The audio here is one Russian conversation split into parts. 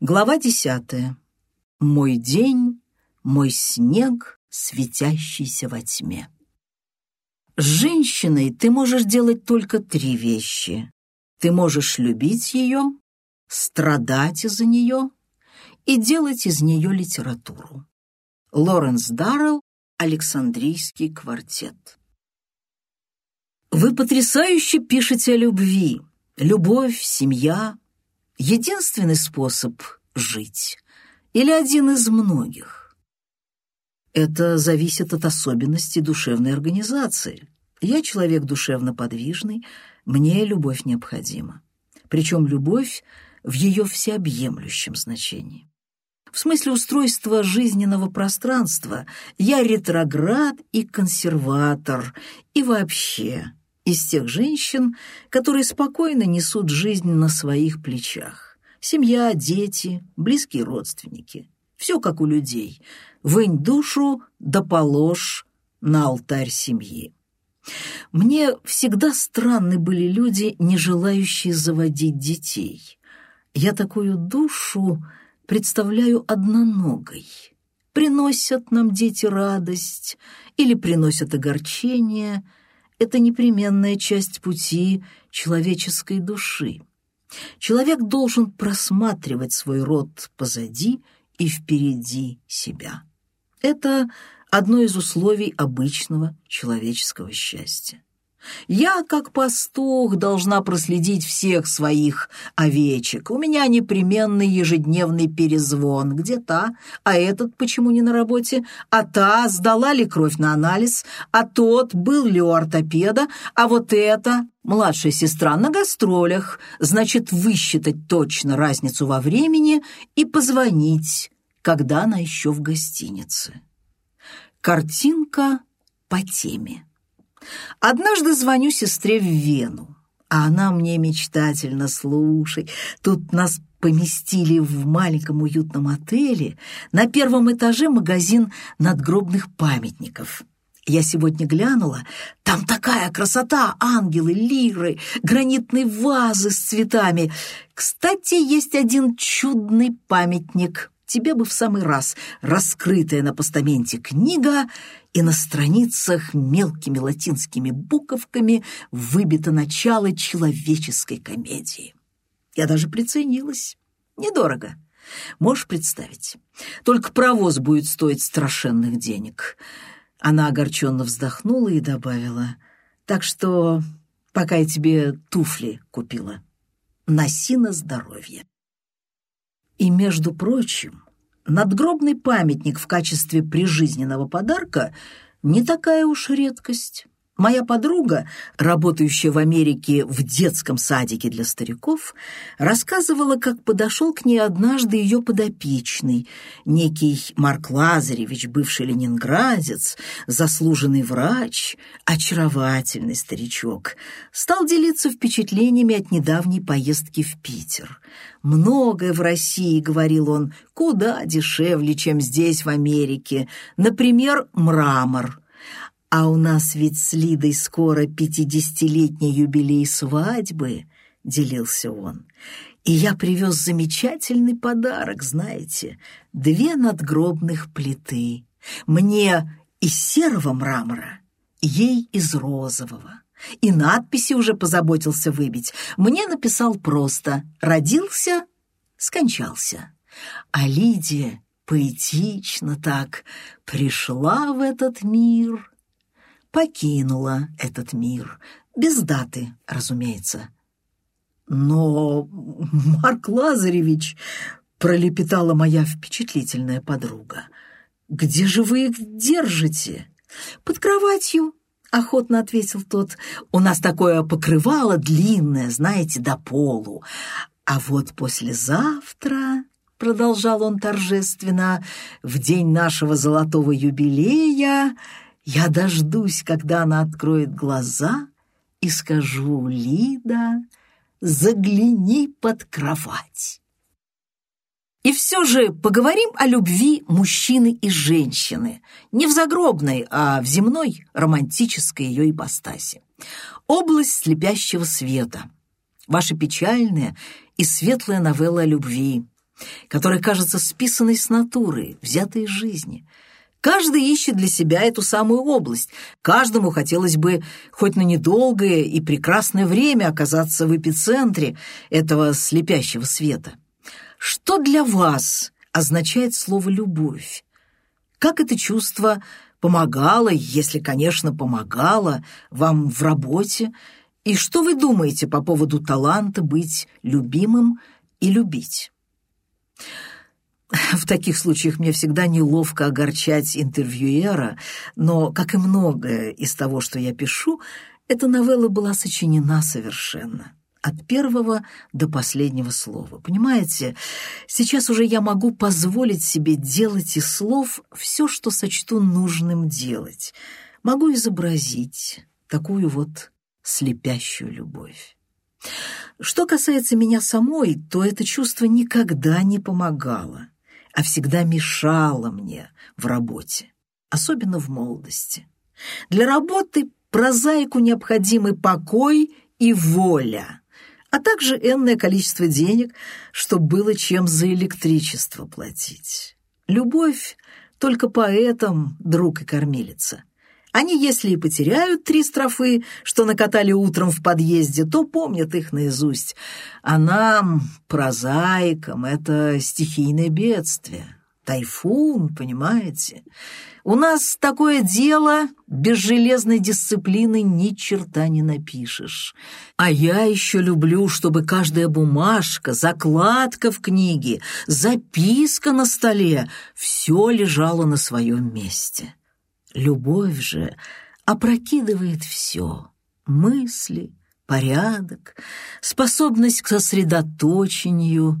Глава десятая. Мой день, мой снег, светящийся во тьме. С женщиной ты можешь делать только три вещи. Ты можешь любить ее, страдать из-за нее и делать из нее литературу. Лоренс Даррелл, Александрийский квартет. Вы потрясающе пишете о любви. Любовь, семья — единственный способ жить или один из многих. Это зависит от особенностей душевной организации. Я человек душевно подвижный, мне любовь необходима. Причем любовь в ее всеобъемлющем значении. В смысле устройства жизненного пространства я ретроград и консерватор, и вообще из тех женщин, которые спокойно несут жизнь на своих плечах. Семья, дети, близкие родственники. Все как у людей. Вынь душу, да положь на алтарь семьи. Мне всегда странны были люди, не желающие заводить детей. Я такую душу представляю одноногой. Приносят нам дети радость или приносят огорчение — это непременная часть пути человеческой души. Человек должен просматривать свой род позади и впереди себя. Это одно из условий обычного человеческого счастья. Я, как пастух, должна проследить всех своих овечек. У меня непременный ежедневный перезвон. Где та? А этот почему не на работе? А та сдала ли кровь на анализ? А тот был ли у ортопеда? А вот это... Младшая сестра на гастролях. Значит, высчитать точно разницу во времени и позвонить, когда она еще в гостинице. Картинка по теме. Однажды звоню сестре в Вену, а она мне мечтательно «Слушай, тут нас поместили в маленьком уютном отеле, на первом этаже магазин надгробных памятников». Я сегодня глянула, там такая красота, ангелы, лиры, гранитные вазы с цветами. Кстати, есть один чудный памятник. Тебе бы в самый раз раскрытая на постаменте книга и на страницах мелкими латинскими буковками выбито начало человеческой комедии. Я даже приценилась. Недорого. Можешь представить? Только провоз будет стоить страшенных денег. Она огорченно вздохнула и добавила. Так что пока я тебе туфли купила, носи на здоровье. И, между прочим, надгробный памятник в качестве прижизненного подарка не такая уж редкость. Моя подруга, работающая в Америке в детском садике для стариков, рассказывала, как подошел к ней однажды ее подопечный, некий Марк Лазаревич, бывший ленинградец, заслуженный врач, очаровательный старичок, стал делиться впечатлениями от недавней поездки в Питер. «Многое в России, — говорил он, — куда дешевле, чем здесь, в Америке. Например, мрамор». А у нас ведь с Лидой скоро пятидесятилетний юбилей свадьбы, — делился он. И я привез замечательный подарок, знаете, две надгробных плиты. Мне из серого мрамора, ей из розового. И надписи уже позаботился выбить. Мне написал просто «Родился, скончался». А Лидия поэтично так пришла в этот мир покинула этот мир. Без даты, разумеется. Но, Марк Лазаревич, пролепетала моя впечатлительная подруга, где же вы их держите? Под кроватью, охотно ответил тот. У нас такое покрывало длинное, знаете, до полу. А вот послезавтра продолжал он торжественно, в день нашего золотого юбилея я дождусь, когда она откроет глаза, и скажу, Лида, загляни под кровать. И все же поговорим о любви мужчины и женщины, не в загробной, а в земной романтической ее ипостаси. Область слепящего света. Ваша печальная и светлая новелла о любви. которая кажется списанной с натуры, взятой из жизни. Каждый ищет для себя эту самую область. Каждому хотелось бы хоть на недолгое и прекрасное время оказаться в эпицентре этого слепящего света. Что для вас означает слово «любовь»? Как это чувство помогало, если, конечно, помогало вам в работе? И что вы думаете по поводу таланта быть любимым и любить? В таких случаях мне всегда неловко огорчать интервьюера, но, как и многое из того, что я пишу, эта новелла была сочинена совершенно. От первого до последнего слова. Понимаете, сейчас уже я могу позволить себе делать из слов все, что сочту нужным делать. Могу изобразить такую вот слепящую любовь. Что касается меня самой, то это чувство никогда не помогало, а всегда мешало мне в работе, особенно в молодости. Для работы прозаику необходимы покой и воля, а также энное количество денег, чтобы было чем за электричество платить. Любовь только поэтам друг и кормилица. Они, если и потеряют три строфы, что накатали утром в подъезде, то помнят их наизусть. А нам, прозаикам, это стихийное бедствие. Тайфун, понимаете? У нас такое дело, без железной дисциплины ни черта не напишешь. А я еще люблю, чтобы каждая бумажка, закладка в книге, записка на столе, все лежало на своем месте. Любовь же опрокидывает все — мысли, порядок, способность к сосредоточению.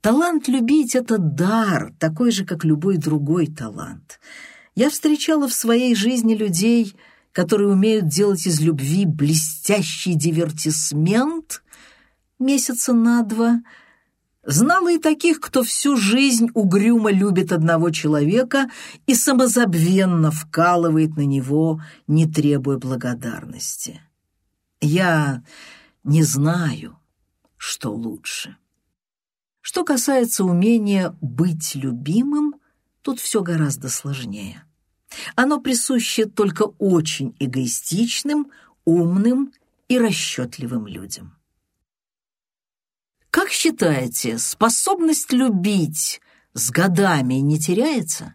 Талант любить — это дар, такой же, как любой другой талант. Я встречала в своей жизни людей, которые умеют делать из любви блестящий дивертисмент месяца на два — Знала и таких, кто всю жизнь угрюмо любит одного человека и самозабвенно вкалывает на него, не требуя благодарности. Я не знаю, что лучше. Что касается умения быть любимым, тут все гораздо сложнее. Оно присуще только очень эгоистичным, умным и расчетливым людям. Как считаете, способность любить с годами не теряется?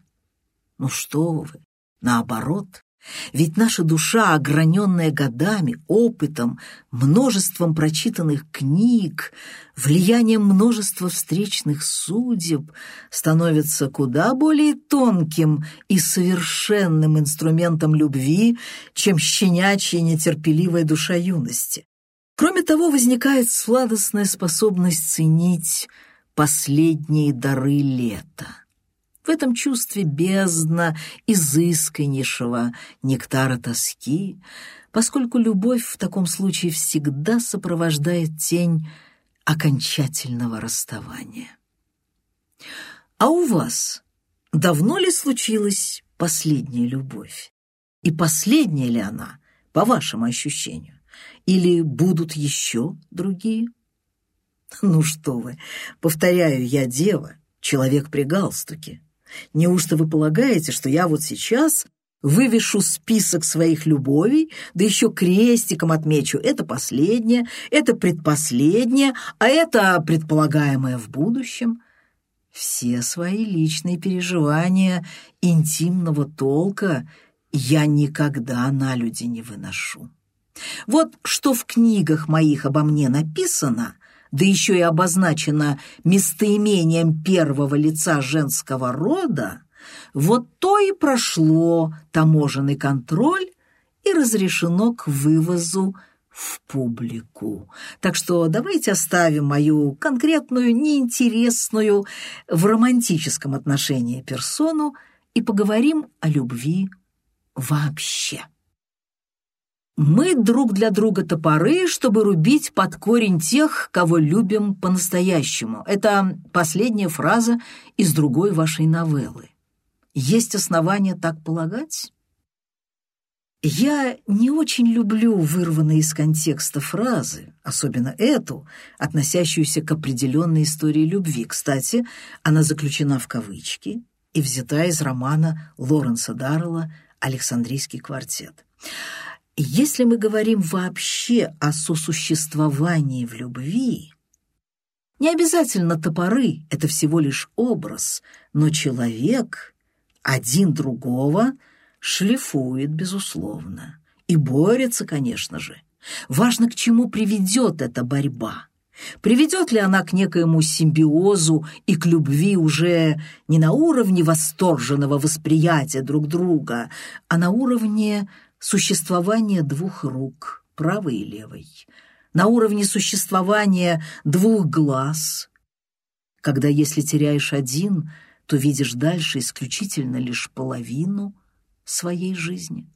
Ну что вы, наоборот. Ведь наша душа, ограненная годами, опытом, множеством прочитанных книг, влиянием множества встречных судеб, становится куда более тонким и совершенным инструментом любви, чем щенячья нетерпеливая душа юности. Кроме того, возникает сладостная способность ценить последние дары лета. В этом чувстве бездна изысканнейшего нектара тоски, поскольку любовь в таком случае всегда сопровождает тень окончательного расставания. А у вас давно ли случилась последняя любовь? И последняя ли она, по вашему ощущению? Или будут еще другие? Ну что вы, повторяю, я дева, человек при галстуке. Неужто вы полагаете, что я вот сейчас вывешу список своих любовей, да еще крестиком отмечу это последнее, это предпоследнее, а это предполагаемое в будущем? Все свои личные переживания интимного толка я никогда на люди не выношу. Вот что в книгах моих обо мне написано, да еще и обозначено местоимением первого лица женского рода, вот то и прошло таможенный контроль и разрешено к вывозу в публику. Так что давайте оставим мою конкретную, неинтересную в романтическом отношении персону и поговорим о любви вообще. Мы друг для друга топоры, чтобы рубить под корень тех, кого любим по-настоящему. Это последняя фраза из другой вашей новеллы. Есть основания так полагать? Я не очень люблю вырванные из контекста фразы, особенно эту, относящуюся к определенной истории любви. Кстати, она заключена в кавычки и взята из романа Лоренса Даррелла «Александрийский квартет». Если мы говорим вообще о сосуществовании в любви, не обязательно топоры — это всего лишь образ, но человек один другого шлифует, безусловно, и борется, конечно же. Важно, к чему приведет эта борьба. Приведет ли она к некоему симбиозу и к любви уже не на уровне восторженного восприятия друг друга, а на уровне существования двух рук, правой и левой, на уровне существования двух глаз, когда если теряешь один, то видишь дальше исключительно лишь половину своей жизни.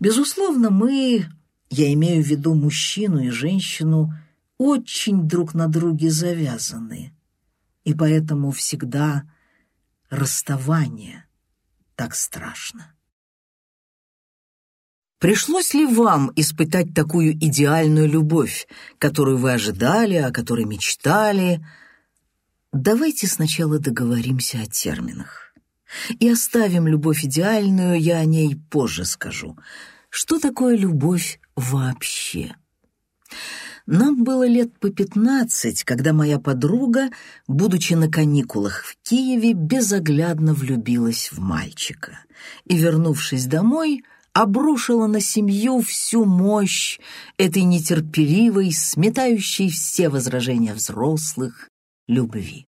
Безусловно, мы, я имею в виду мужчину и женщину, очень друг на друге завязаны, и поэтому всегда расставание так страшно. Пришлось ли вам испытать такую идеальную любовь, которую вы ожидали, о которой мечтали? Давайте сначала договоримся о терминах. И оставим любовь идеальную, я о ней позже скажу. Что такое любовь вообще? Нам было лет по пятнадцать, когда моя подруга, будучи на каникулах в Киеве, безоглядно влюбилась в мальчика. И, вернувшись домой, обрушила на семью всю мощь этой нетерпеливой, сметающей все возражения взрослых, любви.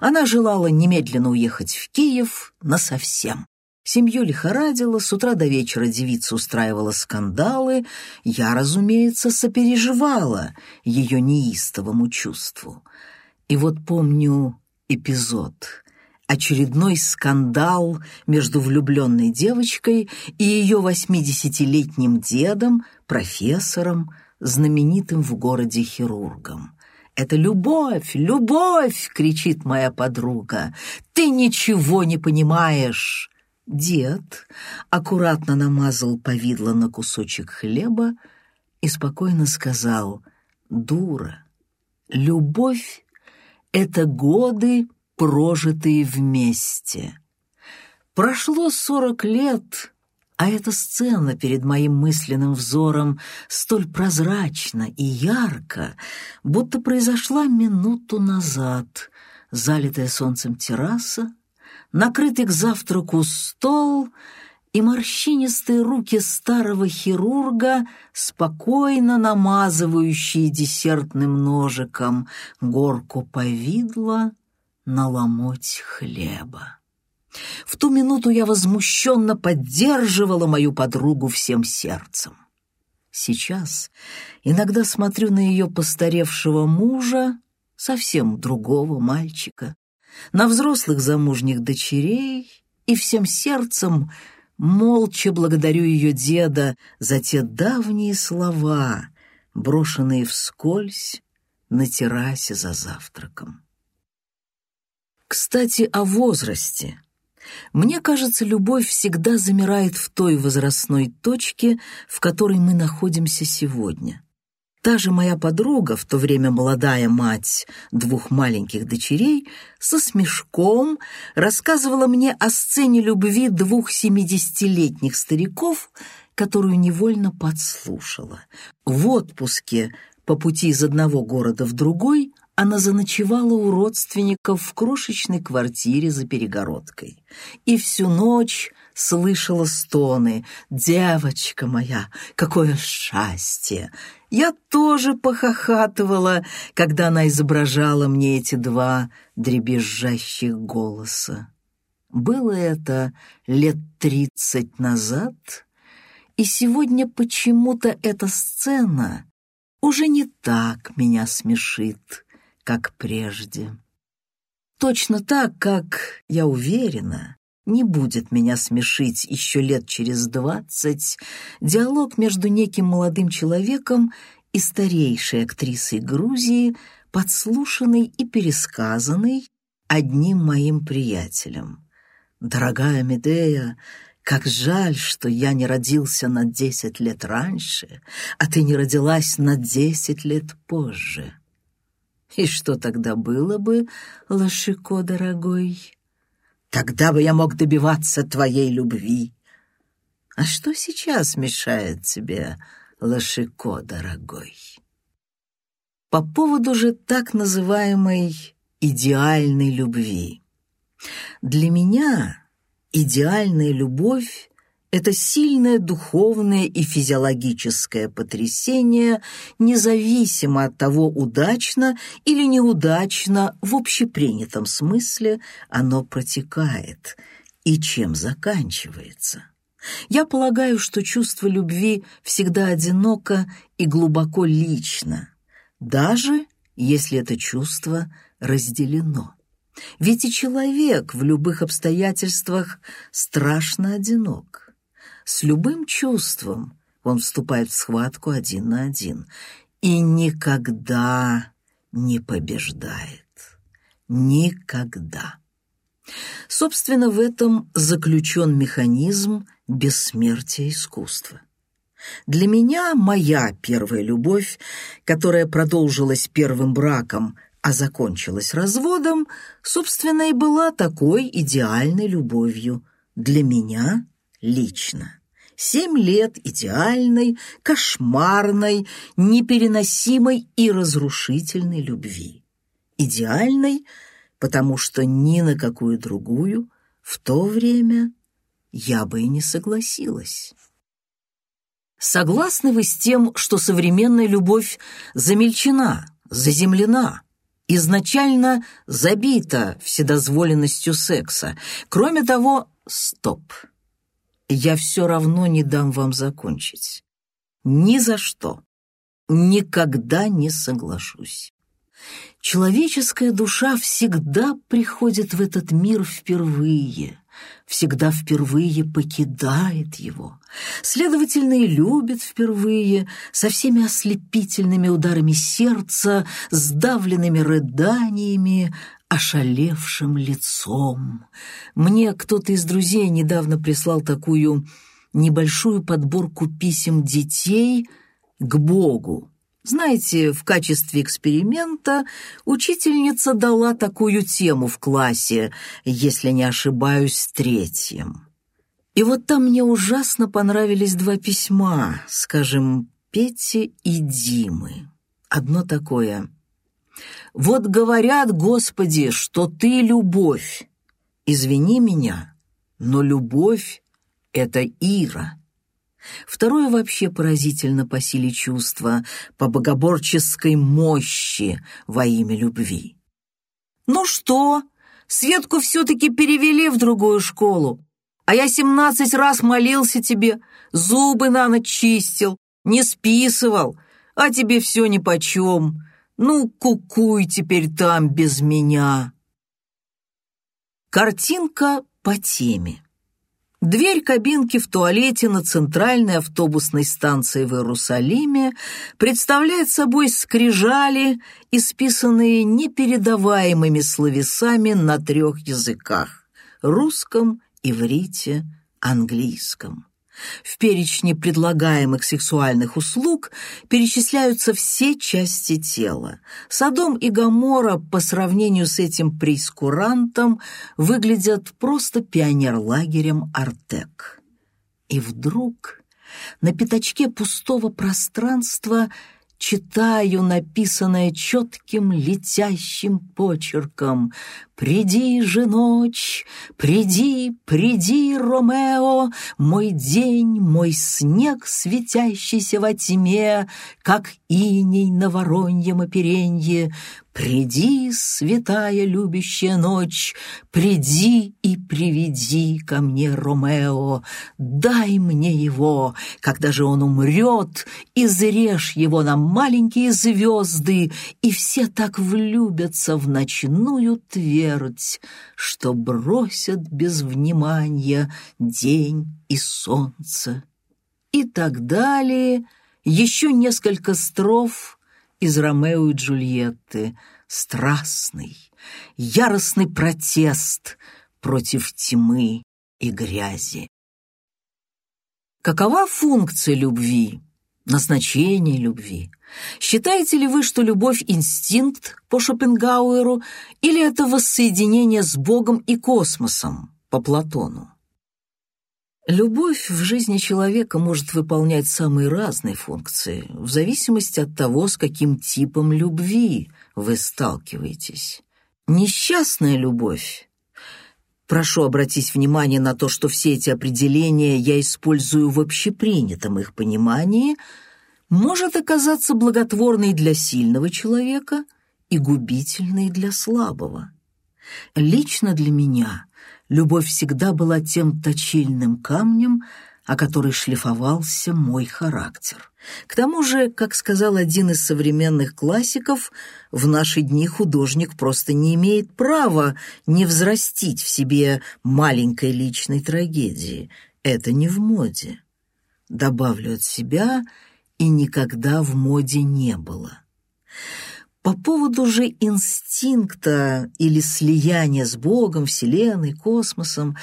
Она желала немедленно уехать в Киев насовсем. Семью лихорадила, с утра до вечера девица устраивала скандалы. Я, разумеется, сопереживала ее неистовому чувству. И вот помню эпизод очередной скандал между влюбленной девочкой и ее восьмидесятилетним дедом, профессором, знаменитым в городе хирургом. «Это любовь, любовь!» — кричит моя подруга. «Ты ничего не понимаешь!» Дед аккуратно намазал повидло на кусочек хлеба и спокойно сказал «Дура, любовь — это годы прожитые вместе. Прошло сорок лет, а эта сцена перед моим мысленным взором столь прозрачна и ярко, будто произошла минуту назад. Залитая солнцем терраса, накрытый к завтраку стол и морщинистые руки старого хирурга, спокойно намазывающие десертным ножиком горку повидла на ломоть хлеба. В ту минуту я возмущенно поддерживала мою подругу всем сердцем. Сейчас иногда смотрю на ее постаревшего мужа, совсем другого мальчика, на взрослых замужних дочерей и всем сердцем молча благодарю ее деда за те давние слова, брошенные вскользь на террасе за завтраком. Кстати, о возрасте. Мне кажется, любовь всегда замирает в той возрастной точке, в которой мы находимся сегодня. Та же моя подруга, в то время молодая мать двух маленьких дочерей, со смешком рассказывала мне о сцене любви двух семидесятилетних стариков, которую невольно подслушала. В отпуске по пути из одного города в другой она заночевала у родственников в крошечной квартире за перегородкой. И всю ночь слышала стоны «Девочка моя, какое счастье!» Я тоже похохатывала, когда она изображала мне эти два дребезжащих голоса. Было это лет тридцать назад, и сегодня почему-то эта сцена уже не так меня смешит как прежде. Точно так, как, я уверена, не будет меня смешить еще лет через двадцать диалог между неким молодым человеком и старейшей актрисой Грузии, подслушанный и пересказанный одним моим приятелем. «Дорогая Медея, Как жаль, что я не родился на десять лет раньше, а ты не родилась на десять лет позже. И что тогда было бы, Лошико, дорогой? Тогда бы я мог добиваться твоей любви. А что сейчас мешает тебе, Лошико, дорогой? По поводу же так называемой идеальной любви. Для меня идеальная любовь — это сильное духовное и физиологическое потрясение, независимо от того, удачно или неудачно в общепринятом смысле оно протекает и чем заканчивается. Я полагаю, что чувство любви всегда одиноко и глубоко лично, даже если это чувство разделено. Ведь и человек в любых обстоятельствах страшно одинок. С любым чувством он вступает в схватку один на один и никогда не побеждает. Никогда. Собственно, в этом заключен механизм бессмертия искусства. Для меня моя первая любовь, которая продолжилась первым браком, а закончилась разводом, собственно, и была такой идеальной любовью для меня лично. Семь лет идеальной, кошмарной, непереносимой и разрушительной любви. Идеальной, потому что ни на какую другую в то время я бы и не согласилась. Согласны вы с тем, что современная любовь замельчена, заземлена, изначально забита вседозволенностью секса? Кроме того, стоп. Я все равно не дам вам закончить. Ни за что. Никогда не соглашусь. Человеческая душа всегда приходит в этот мир впервые, всегда впервые покидает его, следовательно, и любит впервые, со всеми ослепительными ударами сердца, сдавленными рыданиями, ошалевшим лицом. Мне кто-то из друзей недавно прислал такую небольшую подборку писем детей к Богу, знаете, в качестве эксперимента учительница дала такую тему в классе, если не ошибаюсь, третьем. И вот там мне ужасно понравились два письма, скажем, Пети и Димы. Одно такое. «Вот говорят, Господи, что Ты любовь. Извини меня, но любовь — это Ира». Второе вообще поразительно по силе чувства, по богоборческой мощи во имя любви. «Ну что, Светку все-таки перевели в другую школу, а я семнадцать раз молился тебе, зубы на ночь чистил, не списывал, а тебе все нипочем. Ну, кукуй теперь там без меня». Картинка по теме. Дверь кабинки в туалете на центральной автобусной станции в Иерусалиме представляет собой скрижали, исписанные непередаваемыми словесами на трех языках – русском, иврите, английском. В перечне предлагаемых сексуальных услуг перечисляются все части тела. Содом и Гоморра по сравнению с этим прейскурантом выглядят просто пионерлагерем Артек. И вдруг на пятачке пустого пространства – читаю написанное четким летящим почерком. «Приди же ночь, приди, приди, Ромео, мой день, мой снег, светящийся во тьме, как иней на вороньем оперенье, Приди, святая любящая ночь, приди и приведи ко мне Ромео, дай мне его, когда же он умрет, изрежь его на маленькие звезды, и все так влюбятся в ночную твердь, что бросят без внимания день и солнце. И так далее, еще несколько строф — из Ромео и Джульетты, страстный, яростный протест против тьмы и грязи. Какова функция любви, назначение любви? Считаете ли вы, что любовь – инстинкт по Шопенгауэру, или это воссоединение с Богом и космосом по Платону? Любовь в жизни человека может выполнять самые разные функции, в зависимости от того, с каким типом любви вы сталкиваетесь. Несчастная любовь. Прошу обратить внимание на то, что все эти определения я использую в общепринятом их понимании – может оказаться благотворной для сильного человека и губительной для слабого. Лично для меня любовь всегда была тем точильным камнем, о который шлифовался мой характер. К тому же, как сказал один из современных классиков, в наши дни художник просто не имеет права не взрастить в себе маленькой личной трагедии. Это не в моде. Добавлю от себя — и никогда в моде не было. По поводу же инстинкта или слияния с Богом, Вселенной, космосом,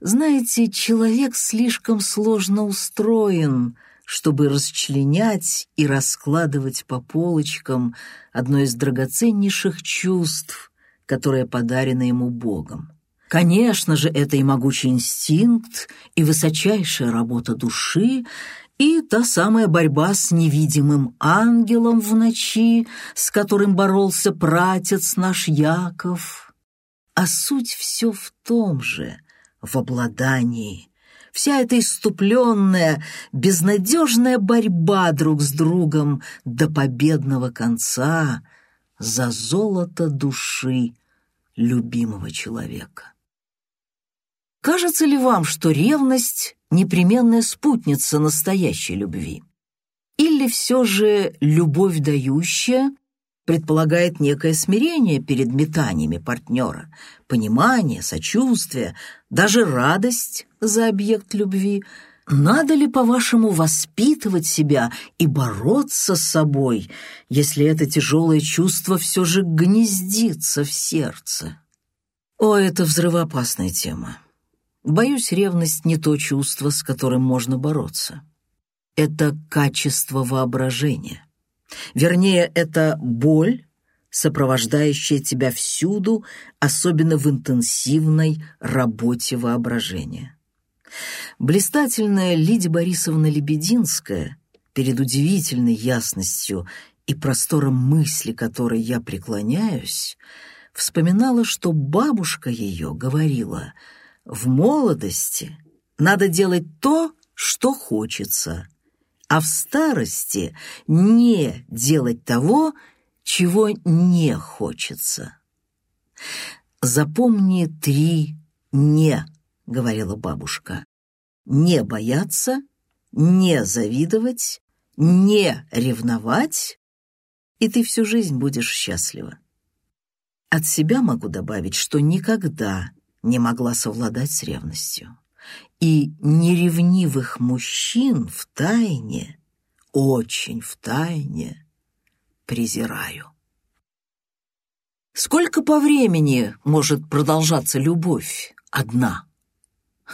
знаете, человек слишком сложно устроен, чтобы расчленять и раскладывать по полочкам одно из драгоценнейших чувств, которое подарено ему Богом. Конечно же, это и могучий инстинкт, и высочайшая работа души, и та самая борьба с невидимым ангелом в ночи, с которым боролся пратец наш Яков. А суть все в том же, в обладании. Вся эта иступленная, безнадежная борьба друг с другом до победного конца за золото души любимого человека. Кажется ли вам, что ревность непременная спутница настоящей любви? Или все же любовь дающая предполагает некое смирение перед метаниями партнера, понимание, сочувствие, даже радость за объект любви? Надо ли, по-вашему, воспитывать себя и бороться с собой, если это тяжелое чувство все же гнездится в сердце? О, это взрывоопасная тема. Боюсь, ревность не то чувство, с которым можно бороться. Это качество воображения. Вернее, это боль, сопровождающая тебя всюду, особенно в интенсивной работе воображения. Блистательная Лидия Борисовна Лебединская перед удивительной ясностью и простором мысли, которой я преклоняюсь, вспоминала, что бабушка ее говорила — в молодости надо делать то, что хочется, а в старости не делать того, чего не хочется. «Запомни три «не», — говорила бабушка. «Не бояться, не завидовать, не ревновать, и ты всю жизнь будешь счастлива». От себя могу добавить, что никогда не могла совладать с ревностью. И неревнивых мужчин в тайне, очень в тайне, презираю. Сколько по времени может продолжаться любовь одна?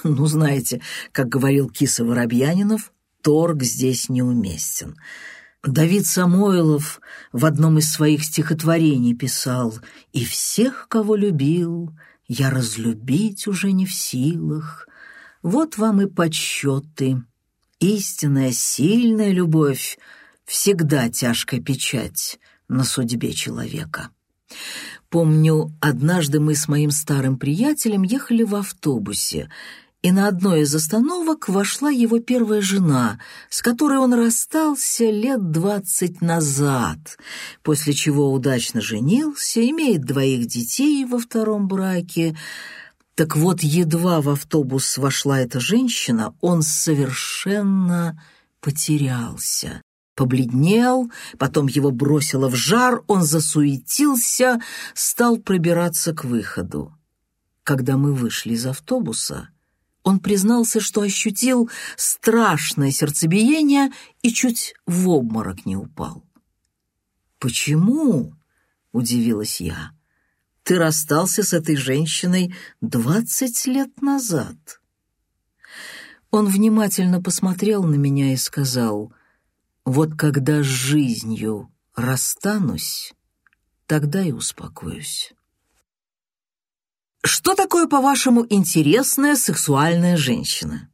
Ну, знаете, как говорил Киса Воробьянинов, торг здесь неуместен. Давид Самойлов в одном из своих стихотворений писал «И всех, кого любил, я разлюбить уже не в силах. Вот вам и подсчеты. Истинная, сильная любовь — всегда тяжкая печать на судьбе человека. Помню, однажды мы с моим старым приятелем ехали в автобусе, и на одной из остановок вошла его первая жена, с которой он расстался лет двадцать назад, после чего удачно женился, имеет двоих детей во втором браке. Так вот, едва в автобус вошла эта женщина, он совершенно потерялся. Побледнел, потом его бросило в жар, он засуетился, стал пробираться к выходу. Когда мы вышли из автобуса, он признался, что ощутил страшное сердцебиение и чуть в обморок не упал. «Почему?» — удивилась я. «Ты расстался с этой женщиной двадцать лет назад». Он внимательно посмотрел на меня и сказал, «Вот когда с жизнью расстанусь, тогда и успокоюсь». Что такое, по-вашему, интересная сексуальная женщина?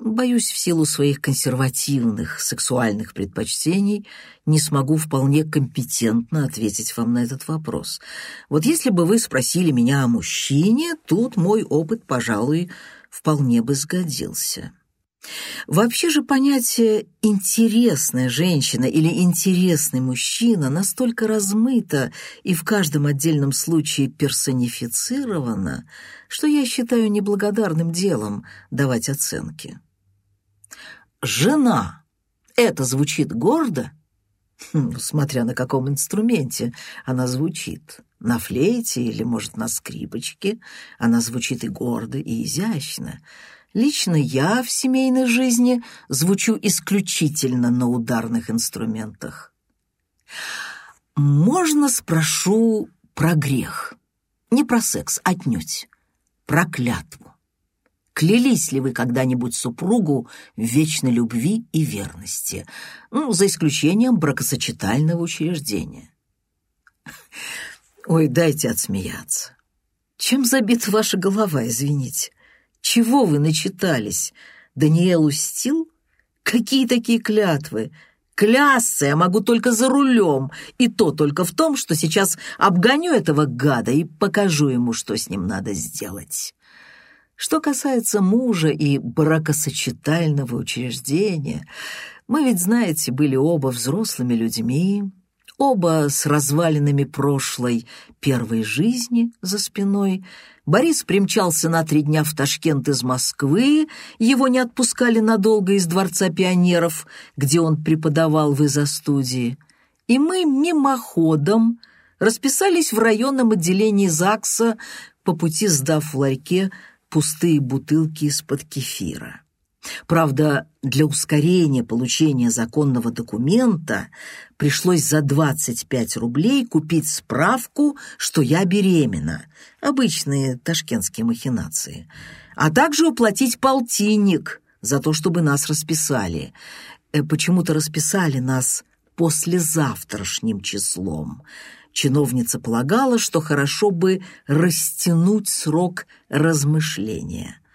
Боюсь, в силу своих консервативных сексуальных предпочтений не смогу вполне компетентно ответить вам на этот вопрос. Вот если бы вы спросили меня о мужчине, тут мой опыт, пожалуй, вполне бы сгодился. Вообще же понятие «интересная женщина» или «интересный мужчина» настолько размыто и в каждом отдельном случае персонифицировано, что я считаю неблагодарным делом давать оценки. «Жена» — это звучит гордо? Хм, смотря на каком инструменте она звучит. На флейте или, может, на скрипочке она звучит и гордо, и изящно — Лично я в семейной жизни звучу исключительно на ударных инструментах. Можно спрошу про грех? Не про секс, отнюдь. Про клятву. Клялись ли вы когда-нибудь супругу в вечной любви и верности? Ну, за исключением бракосочетального учреждения. Ой, дайте отсмеяться. Чем забита ваша голова, извините? Чего вы начитались? Даниэлу Стил? Какие такие клятвы? Клясться я могу только за рулем, и то только в том, что сейчас обгоню этого гада и покажу ему, что с ним надо сделать. Что касается мужа и бракосочетального учреждения, мы ведь, знаете, были оба взрослыми людьми, оба с развалинами прошлой первой жизни за спиной — Борис примчался на три дня в Ташкент из Москвы, его не отпускали надолго из Дворца пионеров, где он преподавал в изо-студии. И мы мимоходом расписались в районном отделении ЗАГСа, по пути сдав в ларьке пустые бутылки из-под кефира. Правда, для ускорения получения законного документа пришлось за 25 рублей купить справку, что я беременна, обычные ташкентские махинации, а также уплатить полтинник за то, чтобы нас расписали. Э, почему-то расписали нас послезавтрашним числом. Чиновница полагала, что хорошо бы растянуть срок размышления –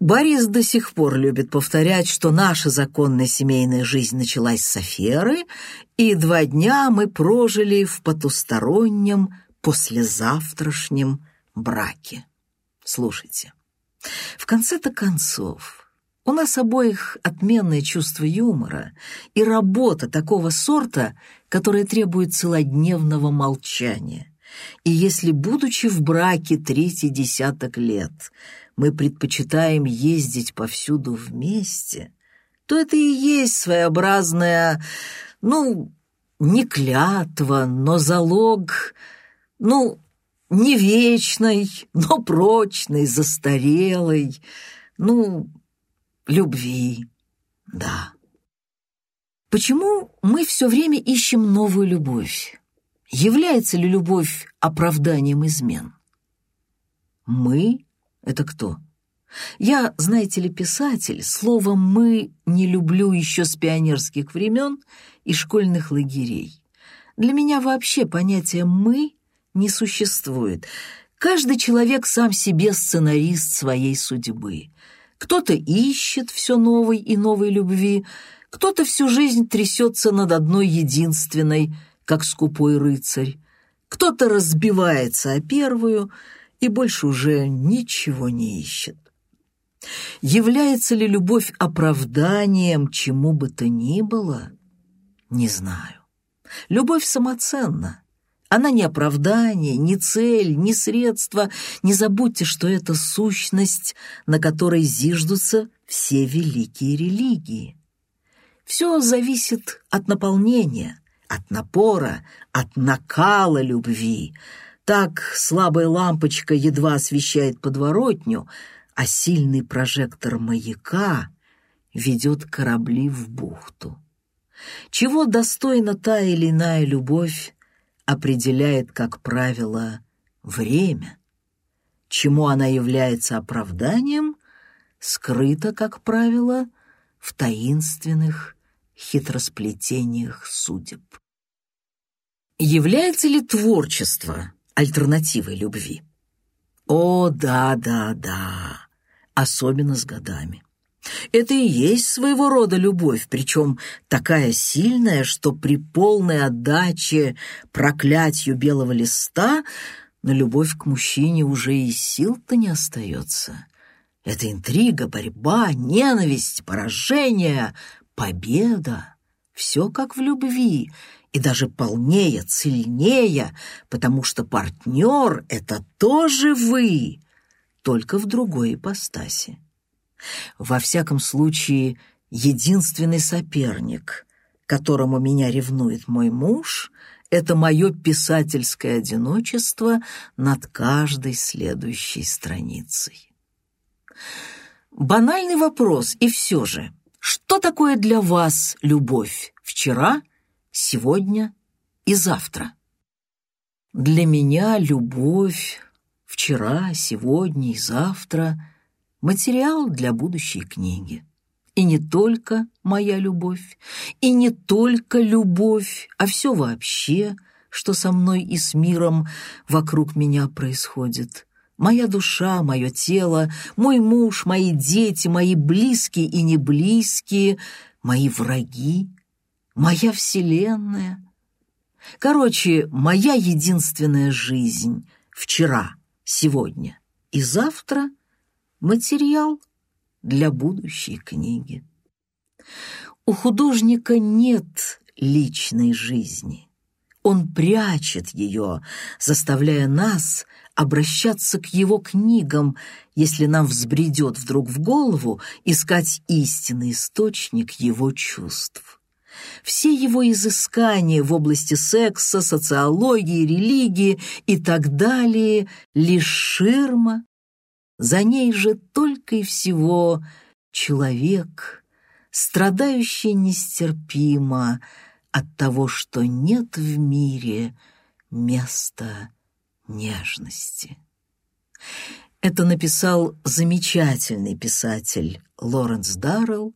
Борис до сих пор любит повторять, что наша законная семейная жизнь началась с аферы, и два дня мы прожили в потустороннем послезавтрашнем браке. Слушайте, в конце-то концов, у нас обоих отменное чувство юмора и работа такого сорта, которая требует целодневного молчания. И если, будучи в браке третий десяток лет, мы предпочитаем ездить повсюду вместе, то это и есть своеобразная, ну, не клятва, но залог, ну, не вечной, но прочной, застарелой, ну, любви, да. Почему мы все время ищем новую любовь? Является ли любовь оправданием измен? Мы это кто? Я, знаете ли, писатель, словом «мы» не люблю еще с пионерских времен и школьных лагерей. Для меня вообще понятие «мы» не существует. Каждый человек сам себе сценарист своей судьбы. Кто-то ищет все новой и новой любви, кто-то всю жизнь трясется над одной единственной, как скупой рыцарь. Кто-то разбивается о первую — и больше уже ничего не ищет. Является ли любовь оправданием чему бы то ни было? Не знаю. Любовь самоценна. Она не оправдание, не цель, не средство. Не забудьте, что это сущность, на которой зиждутся все великие религии. Все зависит от наполнения, от напора, от накала любви, так слабая лампочка едва освещает подворотню, а сильный прожектор маяка ведет корабли в бухту. Чего достойна та или иная любовь, определяет, как правило, время. Чему она является оправданием, скрыто, как правило, в таинственных хитросплетениях судеб. Является ли творчество альтернативой любви? О, да, да, да, особенно с годами. Это и есть своего рода любовь, причем такая сильная, что при полной отдаче проклятию белого листа на любовь к мужчине уже и сил-то не остается. Это интрига, борьба, ненависть, поражение, победа. Все как в любви, и даже полнее, сильнее, потому что партнер — это тоже вы, только в другой ипостаси. Во всяком случае, единственный соперник, которому меня ревнует мой муж, это мое писательское одиночество над каждой следующей страницей. Банальный вопрос, и все же, что такое для вас любовь вчера, сегодня и завтра? Для меня любовь вчера, сегодня и завтра — материал для будущей книги. И не только моя любовь, и не только любовь, а все вообще, что со мной и с миром вокруг меня происходит. Моя душа, мое тело, мой муж, мои дети, мои близкие и неблизкие, мои враги, моя вселенная. Короче, моя единственная жизнь вчера, сегодня и завтра — материал для будущей книги. У художника нет личной жизни. Он прячет ее, заставляя нас обращаться к его книгам, если нам взбредет вдруг в голову искать истинный источник его чувств. Все его изыскания в области секса, социологии, религии и так далее — лишь ширма за ней же только и всего человек, страдающий нестерпимо от того, что нет в мире места нежности. Это написал замечательный писатель Лоренс Даррелл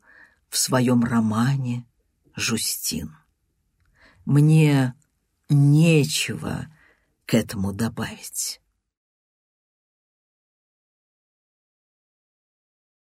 в своем романе «Жустин». Мне нечего к этому добавить.